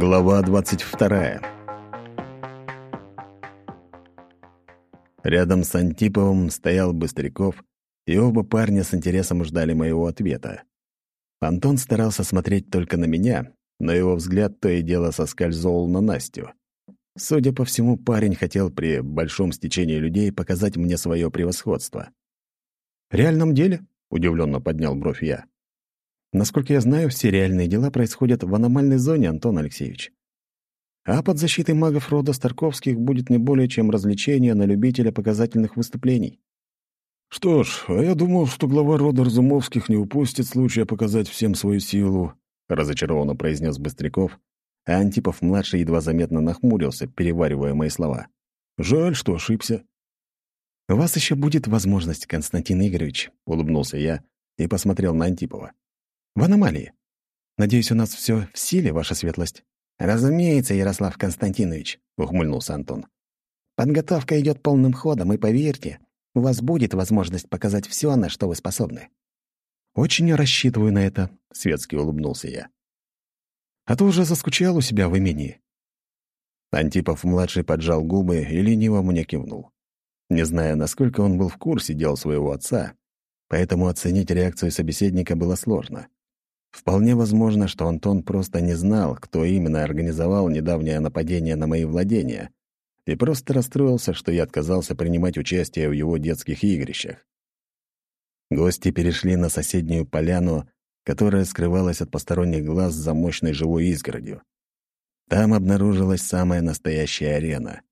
Глава 22. Рядом с Антиповым стоял Быстряков, и оба парня с интересом ждали моего ответа. Антон старался смотреть только на меня, но его взгляд то и дело соскользывал на Настю. Судя по всему, парень хотел при большом стечении людей показать мне свое превосходство. «В реальном деле?» — удивленно поднял бровь я. Насколько я знаю, все реальные дела происходят в аномальной зоне, Антон Алексеевич. А под защитой магов рода Старковских будет не более чем развлечение на любителя показательных выступлений. «Что ж, а я думал, что глава рода Разумовских не упустит случая показать всем свою силу», — разочарованно произнес Быстряков, а Антипов-младший едва заметно нахмурился, переваривая мои слова. «Жаль, что ошибся». «У вас еще будет возможность, Константин Игоревич», — улыбнулся я и посмотрел на Антипова в аномалии. Надеюсь, у нас все в силе, ваша светлость?» «Разумеется, Ярослав Константинович», — ухмыльнулся Антон. «Подготовка идет полным ходом, и поверьте, у вас будет возможность показать все, на что вы способны». «Очень рассчитываю на это», — светски улыбнулся я. «А то уже заскучал у себя в имении». Антипов-младший поджал губы и лениво мне кивнул. Не зная, насколько он был в курсе дел своего отца, поэтому оценить реакцию собеседника было сложно. Вполне возможно, что Антон просто не знал, кто именно организовал недавнее нападение на мои владения, и просто расстроился, что я отказался принимать участие в его детских игрищах. Гости перешли на соседнюю поляну, которая скрывалась от посторонних глаз за мощной живой изгородью. Там обнаружилась самая настоящая арена.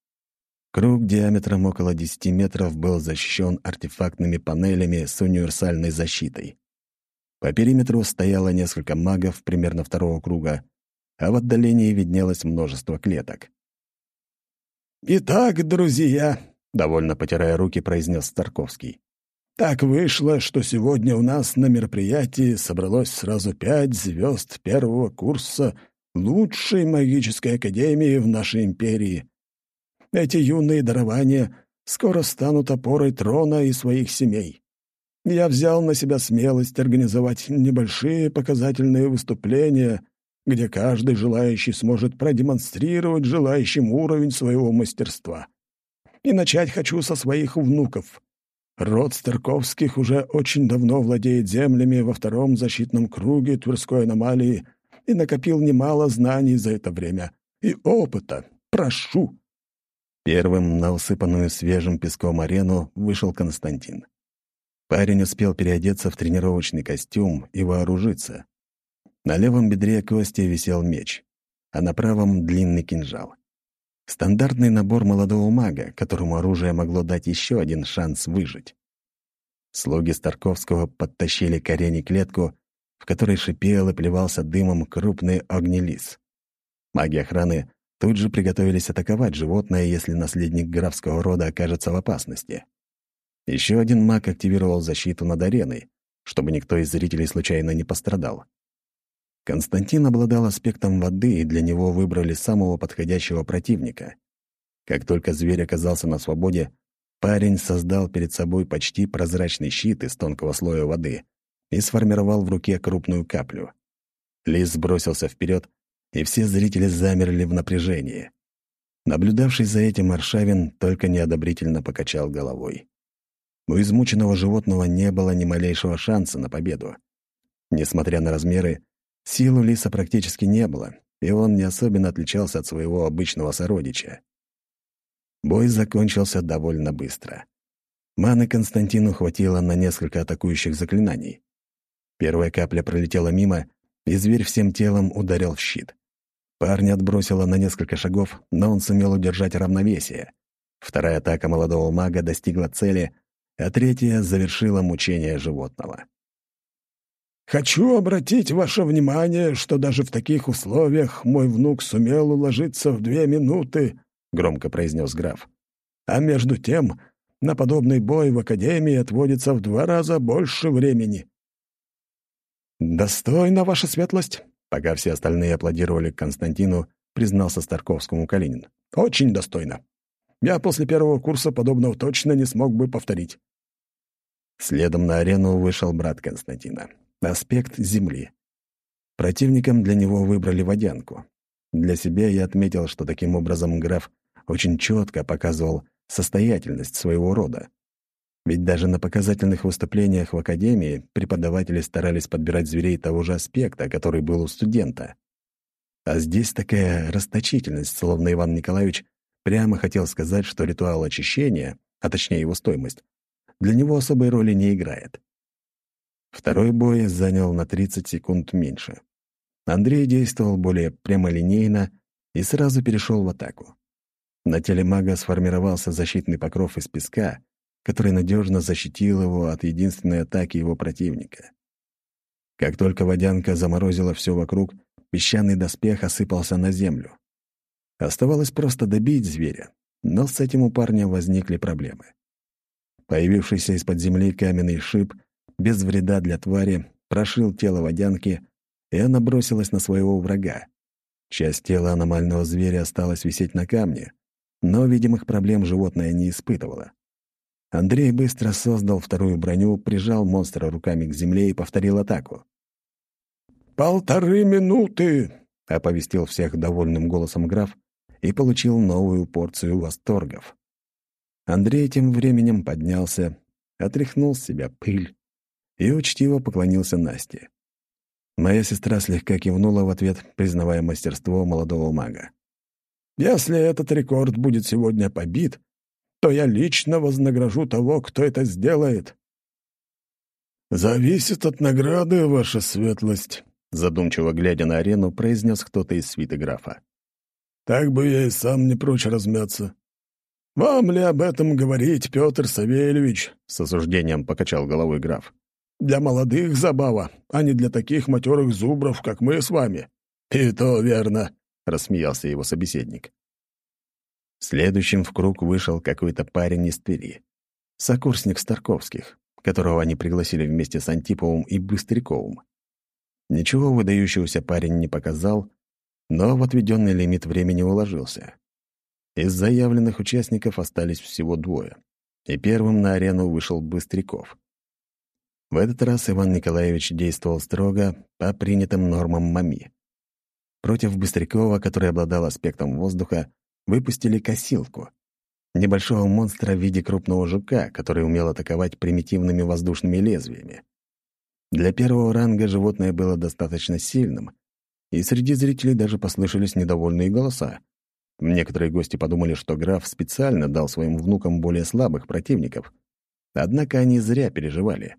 Круг диаметром около 10 метров был защищен артефактными панелями с универсальной защитой. По периметру стояло несколько магов примерно второго круга, а в отдалении виднелось множество клеток. «Итак, друзья», — довольно потирая руки, произнес Старковский, «так вышло, что сегодня у нас на мероприятии собралось сразу пять звезд первого курса лучшей магической академии в нашей империи. Эти юные дарования скоро станут опорой трона и своих семей я взял на себя смелость организовать небольшие показательные выступления, где каждый желающий сможет продемонстрировать желающим уровень своего мастерства. И начать хочу со своих внуков. Род Старковских уже очень давно владеет землями во втором защитном круге Тверской аномалии и накопил немало знаний за это время. И опыта. Прошу!» Первым на усыпанную свежим песком арену вышел Константин. Парень успел переодеться в тренировочный костюм и вооружиться. На левом бедре Кости висел меч, а на правом — длинный кинжал. Стандартный набор молодого мага, которому оружие могло дать еще один шанс выжить. Слуги Старковского подтащили к арене клетку, в которой шипел и плевался дымом крупный огнелис. Маги охраны тут же приготовились атаковать животное, если наследник графского рода окажется в опасности. Еще один маг активировал защиту над ареной, чтобы никто из зрителей случайно не пострадал. Константин обладал аспектом воды, и для него выбрали самого подходящего противника. Как только зверь оказался на свободе, парень создал перед собой почти прозрачный щит из тонкого слоя воды и сформировал в руке крупную каплю. Лис бросился вперед, и все зрители замерли в напряжении. Наблюдавший за этим Аршавин только неодобрительно покачал головой. У измученного животного не было ни малейшего шанса на победу. Несмотря на размеры, сил у лиса практически не было, и он не особенно отличался от своего обычного сородича. Бой закончился довольно быстро. Маны Константину хватило на несколько атакующих заклинаний. Первая капля пролетела мимо, и зверь всем телом ударил в щит. Парня отбросило на несколько шагов, но он сумел удержать равновесие. Вторая атака молодого мага достигла цели — а третья завершила мучение животного. «Хочу обратить ваше внимание, что даже в таких условиях мой внук сумел уложиться в две минуты», — громко произнес граф. «А между тем, на подобный бой в Академии отводится в два раза больше времени». «Достойно, ваша светлость», — пока все остальные аплодировали Константину, признался Старковскому Калинин. «Очень достойно. Я после первого курса подобного точно не смог бы повторить. Следом на арену вышел брат Константина. Аспект Земли. Противником для него выбрали водянку. Для себя я отметил, что таким образом граф очень четко показывал состоятельность своего рода. Ведь даже на показательных выступлениях в академии преподаватели старались подбирать зверей того же аспекта, который был у студента. А здесь такая расточительность, словно Иван Николаевич прямо хотел сказать, что ритуал очищения, а точнее его стоимость, для него особой роли не играет. Второй бой занял на 30 секунд меньше. Андрей действовал более прямолинейно и сразу перешел в атаку. На теле мага сформировался защитный покров из песка, который надежно защитил его от единственной атаки его противника. Как только водянка заморозила все вокруг, песчаный доспех осыпался на землю. Оставалось просто добить зверя, но с этим у парня возникли проблемы. Появившийся из-под земли каменный шип без вреда для твари прошил тело водянки, и она бросилась на своего врага. Часть тела аномального зверя осталась висеть на камне, но видимых проблем животное не испытывало. Андрей быстро создал вторую броню, прижал монстра руками к земле и повторил атаку. «Полторы минуты!» — оповестил всех довольным голосом граф и получил новую порцию восторгов. Андрей тем временем поднялся, отряхнул с себя пыль и учтиво поклонился Насте. Моя сестра слегка кивнула в ответ, признавая мастерство молодого мага. «Если этот рекорд будет сегодня побит, то я лично вознагражу того, кто это сделает». «Зависит от награды, ваша светлость», — задумчиво глядя на арену, произнес кто-то из свиты графа. «Так бы я и сам не прочь размяться». «Вам ли об этом говорить, Петр Савельевич?» — с осуждением покачал головой граф. «Для молодых забава, а не для таких матерых зубров, как мы с вами». «И то верно», — рассмеялся его собеседник. Следующим в круг вышел какой-то парень из Твери. Сокурсник Старковских, которого они пригласили вместе с Антиповым и Быстряковым. Ничего выдающегося парень не показал, но в отведенный лимит времени уложился. Из заявленных участников остались всего двое, и первым на арену вышел Быстряков. В этот раз Иван Николаевич действовал строго по принятым нормам МАМИ. Против Быстрякова, который обладал аспектом воздуха, выпустили косилку — небольшого монстра в виде крупного жука, который умел атаковать примитивными воздушными лезвиями. Для первого ранга животное было достаточно сильным, и среди зрителей даже послышались недовольные голоса. Некоторые гости подумали, что граф специально дал своим внукам более слабых противников. Однако они зря переживали.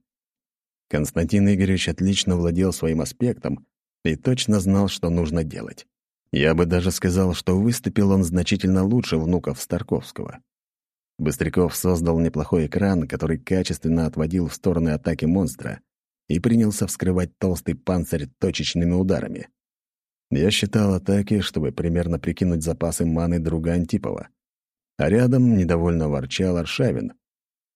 Константин Игоревич отлично владел своим аспектом и точно знал, что нужно делать. Я бы даже сказал, что выступил он значительно лучше внуков Старковского. Быстряков создал неплохой экран, который качественно отводил в стороны атаки монстра и принялся вскрывать толстый панцирь точечными ударами. Я считал атаки, чтобы примерно прикинуть запасы маны друга Антипова. А рядом недовольно ворчал Аршавин.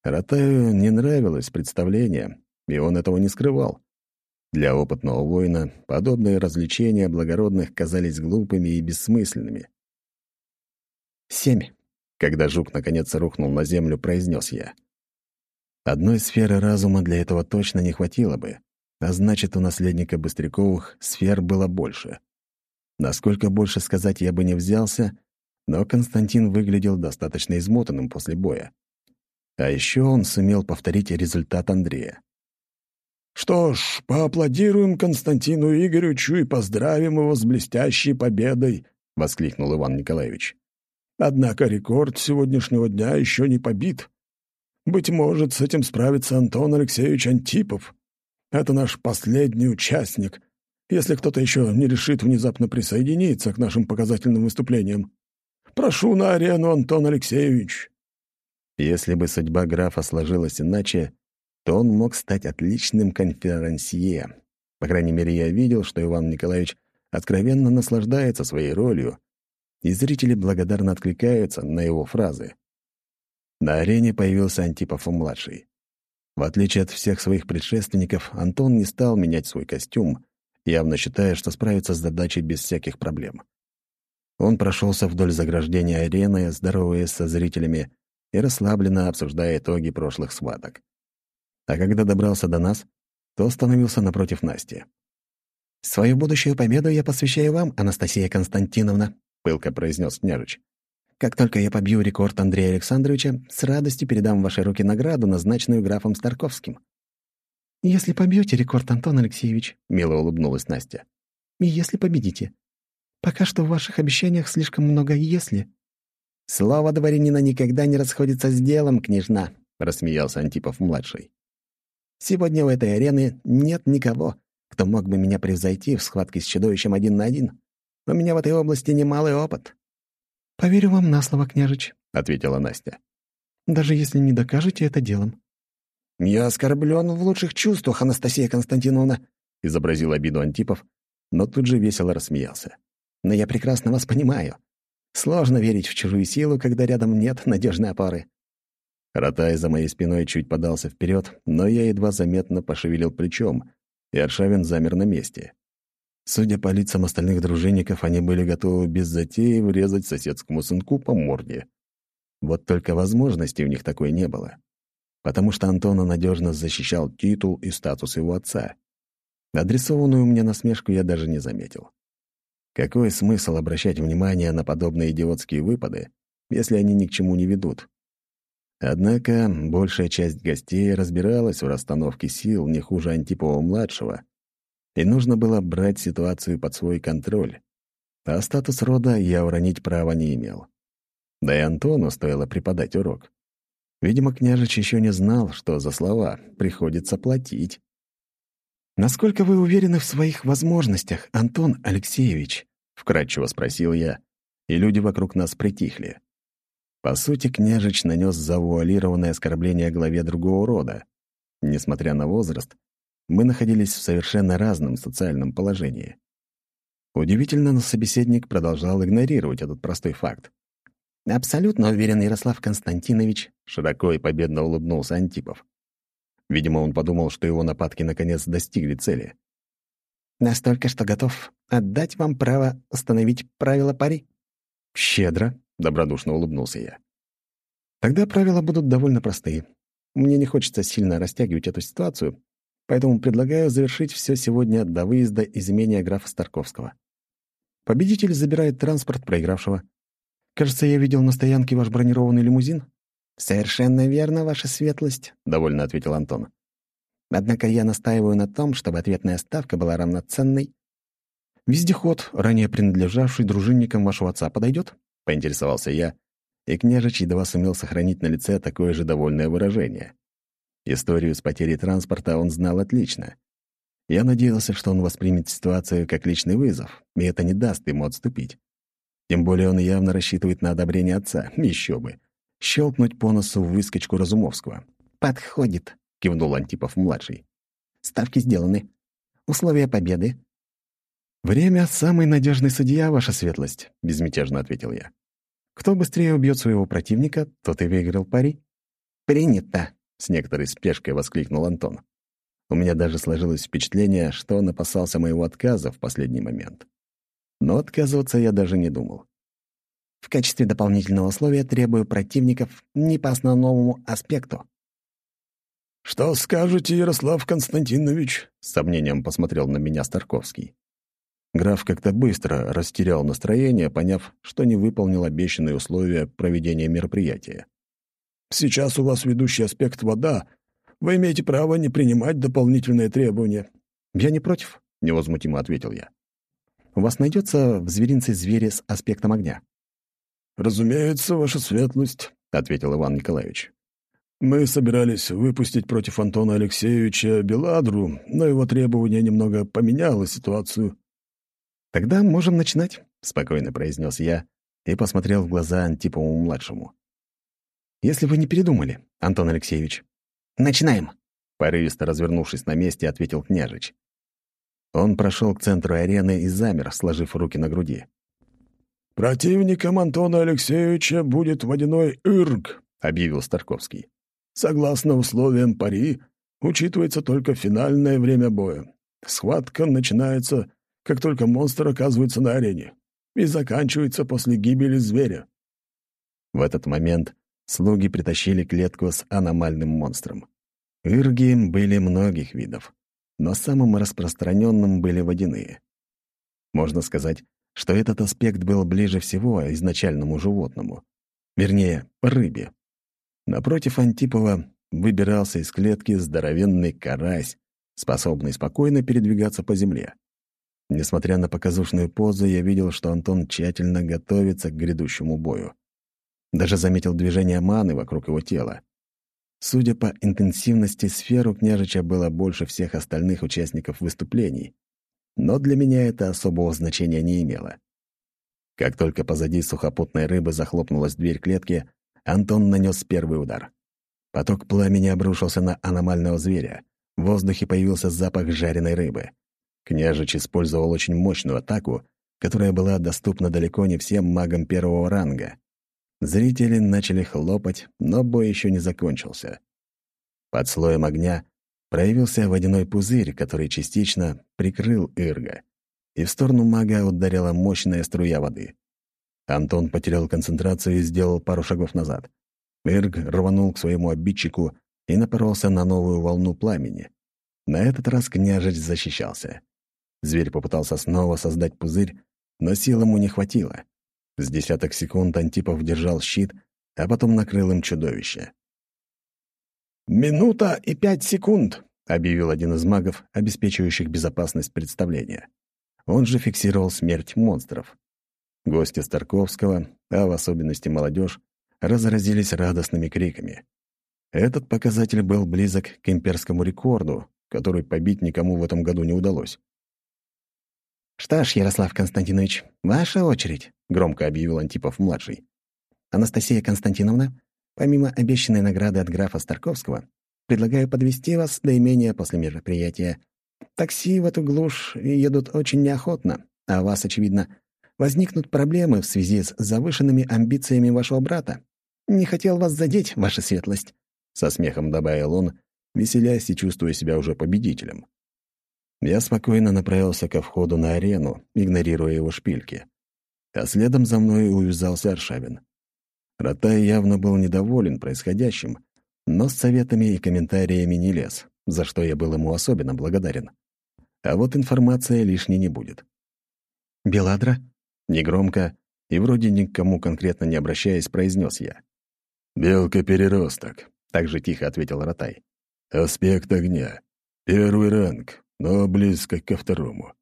Ратаю не нравилось представление, и он этого не скрывал. Для опытного воина подобные развлечения благородных казались глупыми и бессмысленными. «Семь», — когда жук наконец рухнул на землю, произнес я. Одной сферы разума для этого точно не хватило бы, а значит, у наследника Быстряковых сфер было больше. Насколько больше сказать я бы не взялся, но Константин выглядел достаточно измотанным после боя. А еще он сумел повторить результат Андрея. Что ж, поаплодируем Константину Игоревичу и поздравим его с блестящей победой, воскликнул Иван Николаевич. Однако рекорд сегодняшнего дня еще не побит. Быть может, с этим справится Антон Алексеевич Антипов. Это наш последний участник, если кто-то еще не решит внезапно присоединиться к нашим показательным выступлениям. Прошу на арену, Антон Алексеевич. Если бы судьба графа сложилась иначе, то он мог стать отличным конферансье. По крайней мере, я видел, что Иван Николаевич откровенно наслаждается своей ролью, и зрители благодарно откликаются на его фразы. На арене появился Антипов-младший. В отличие от всех своих предшественников, Антон не стал менять свой костюм, явно считая, что справится с задачей без всяких проблем. Он прошелся вдоль заграждения арены, здороваясь со зрителями и расслабленно обсуждая итоги прошлых схваток а когда добрался до нас, то остановился напротив Насти. «Свою будущую победу я посвящаю вам, Анастасия Константиновна», — пылко произнес княжич. «Как только я побью рекорд Андрея Александровича, с радостью передам в ваши руки награду, назначенную графом Старковским». «Если побьете рекорд, Антон Алексеевич», — мило улыбнулась Настя. «И если победите. Пока что в ваших обещаниях слишком много «если». «Слово дворянина никогда не расходится с делом, княжна», — рассмеялся Антипов-младший. «Сегодня у этой арены нет никого, кто мог бы меня превзойти в схватке с чудовищем один на один. У меня в этой области немалый опыт». «Поверю вам на слово, княжич», — ответила Настя. «Даже если не докажете это делом». «Я оскорблен в лучших чувствах, Анастасия Константиновна», — изобразил обиду Антипов, но тут же весело рассмеялся. «Но я прекрасно вас понимаю. Сложно верить в чужую силу, когда рядом нет надежной опоры». Ротай за моей спиной чуть подался вперед, но я едва заметно пошевелил плечом, и Аршавин замер на месте. Судя по лицам остальных дружинников, они были готовы без затеи врезать соседскому сынку по морде. Вот только возможности у них такой не было. Потому что Антона надежно защищал титул и статус его отца. Адресованную мне насмешку я даже не заметил. Какой смысл обращать внимание на подобные идиотские выпады, если они ни к чему не ведут? Однако большая часть гостей разбиралась в расстановке сил не хуже Антипова-младшего, и нужно было брать ситуацию под свой контроль. А статус рода я уронить права не имел. Да и Антону стоило преподать урок. Видимо, княжич еще не знал, что за слова приходится платить. «Насколько вы уверены в своих возможностях, Антон Алексеевич?» — вкратчиво спросил я, и люди вокруг нас притихли. По сути, княжич нанес завуалированное оскорбление главе другого рода. Несмотря на возраст, мы находились в совершенно разном социальном положении. Удивительно, но собеседник продолжал игнорировать этот простой факт. «Абсолютно уверен, Ярослав Константинович», — широко и победно улыбнулся Антипов. Видимо, он подумал, что его нападки наконец достигли цели. «Настолько, что готов отдать вам право установить правила пари». «Щедро», добродушно улыбнулся я. Тогда правила будут довольно простые. Мне не хочется сильно растягивать эту ситуацию, поэтому предлагаю завершить все сегодня до выезда из имения графа Старковского. Победитель забирает транспорт проигравшего. Кажется, я видел на стоянке ваш бронированный лимузин. «Совершенно верно, ваша светлость», — довольно ответил Антон. «Однако я настаиваю на том, чтобы ответная ставка была равноценной». «Вездеход, ранее принадлежавший дружинникам вашего отца, подойдет?» — поинтересовался я, и княжич едва сумел сохранить на лице такое же довольное выражение. Историю с потерей транспорта он знал отлично. Я надеялся, что он воспримет ситуацию как личный вызов, и это не даст ему отступить. Тем более он явно рассчитывает на одобрение отца, еще бы. Щелкнуть по носу в выскочку Разумовского. «Подходит», — кивнул Антипов-младший. «Ставки сделаны. Условия победы «Время — самый надежный судья, ваша светлость», — безмятежно ответил я. «Кто быстрее убьет своего противника, тот и выиграл пари». «Принято», — с некоторой спешкой воскликнул Антон. У меня даже сложилось впечатление, что он опасался моего отказа в последний момент. Но отказываться я даже не думал. В качестве дополнительного условия требую противников не по основному аспекту. «Что скажете, Ярослав Константинович?» — с сомнением посмотрел на меня Старковский. Граф как-то быстро растерял настроение, поняв, что не выполнил обещанные условия проведения мероприятия. «Сейчас у вас ведущий аспект вода. Вы имеете право не принимать дополнительные требования». «Я не против», — невозмутимо ответил я. «У вас найдется в зверинце звери с аспектом огня?» «Разумеется, ваша светлость», — ответил Иван Николаевич. «Мы собирались выпустить против Антона Алексеевича Беладру, но его требование немного поменяло ситуацию». «Тогда можем начинать», — спокойно произнес я и посмотрел в глаза Антипову-младшему. «Если вы не передумали, Антон Алексеевич». «Начинаем», — порывисто развернувшись на месте, ответил княжич. Он прошел к центру арены и замер, сложив руки на груди. «Противником Антона Алексеевича будет водяной Ирг», — объявил Старковский. «Согласно условиям пари, учитывается только финальное время боя. Схватка начинается как только монстр оказывается на арене, и заканчивается после гибели зверя. В этот момент слуги притащили клетку с аномальным монстром. Ирги были многих видов, но самым распространенным были водяные. Можно сказать, что этот аспект был ближе всего изначальному животному. Вернее, рыбе. Напротив Антипова выбирался из клетки здоровенный карась, способный спокойно передвигаться по земле. Несмотря на показушную позу, я видел, что Антон тщательно готовится к грядущему бою. Даже заметил движение маны вокруг его тела. Судя по интенсивности сфер, у княжича было больше всех остальных участников выступлений. Но для меня это особого значения не имело. Как только позади сухопутной рыбы захлопнулась дверь клетки, Антон нанес первый удар. Поток пламени обрушился на аномального зверя. В воздухе появился запах жареной рыбы. Княжич использовал очень мощную атаку, которая была доступна далеко не всем магам первого ранга. Зрители начали хлопать, но бой еще не закончился. Под слоем огня проявился водяной пузырь, который частично прикрыл Ирга, и в сторону мага ударила мощная струя воды. Антон потерял концентрацию и сделал пару шагов назад. Ирг рванул к своему обидчику и напоролся на новую волну пламени. На этот раз княжич защищался. Зверь попытался снова создать пузырь, но сил ему не хватило. С десяток секунд Антипов держал щит, а потом накрыл им чудовище. «Минута и пять секунд», — объявил один из магов, обеспечивающих безопасность представления. Он же фиксировал смерть монстров. Гости Старковского, а в особенности молодежь, разразились радостными криками. Этот показатель был близок к имперскому рекорду, который побить никому в этом году не удалось. «Что ж, Ярослав Константинович, ваша очередь», — громко объявил Антипов-младший. «Анастасия Константиновна, помимо обещанной награды от графа Старковского, предлагаю подвести вас до имения после мероприятия. Такси в эту глушь едут очень неохотно, а у вас, очевидно, возникнут проблемы в связи с завышенными амбициями вашего брата. Не хотел вас задеть, ваша светлость», — со смехом добавил он, веселясь и чувствуя себя уже победителем. Я спокойно направился ко входу на арену, игнорируя его шпильки. А следом за мной увязался Аршавин. Ротай явно был недоволен происходящим, но с советами и комментариями не лез, за что я был ему особенно благодарен. А вот информация лишней не будет. «Беладра?» Негромко и вроде никому конкретно не обращаясь, произнес я. «Белка-переросток», — так же тихо ответил Ротай. «Аспект огня. Первый ранг но близко ко второму.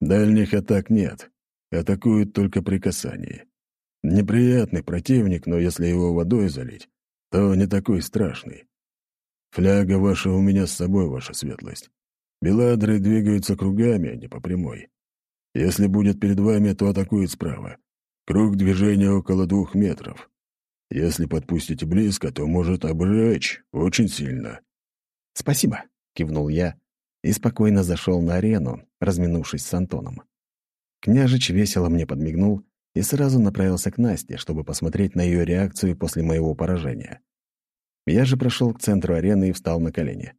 Дальних атак нет, атакуют только при касании. Неприятный противник, но если его водой залить, то не такой страшный. Фляга ваша у меня с собой, ваша светлость. Беладры двигаются кругами, а не по прямой. Если будет перед вами, то атакует справа. Круг движения около двух метров. Если подпустите близко, то может обжечь очень сильно. «Спасибо», — кивнул я, и спокойно зашел на арену, разминувшись с Антоном. Княжич весело мне подмигнул и сразу направился к Насте, чтобы посмотреть на ее реакцию после моего поражения. Я же прошел к центру арены и встал на колени.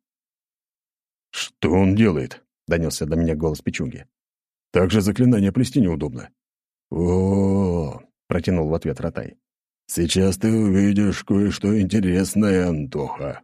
«Что он делает?» — донесся до меня голос Печуги. «Так же заклинание плести неудобно». «О-о-о!» — протянул в ответ Ротай. «Сейчас ты увидишь кое-что интересное, Антоха».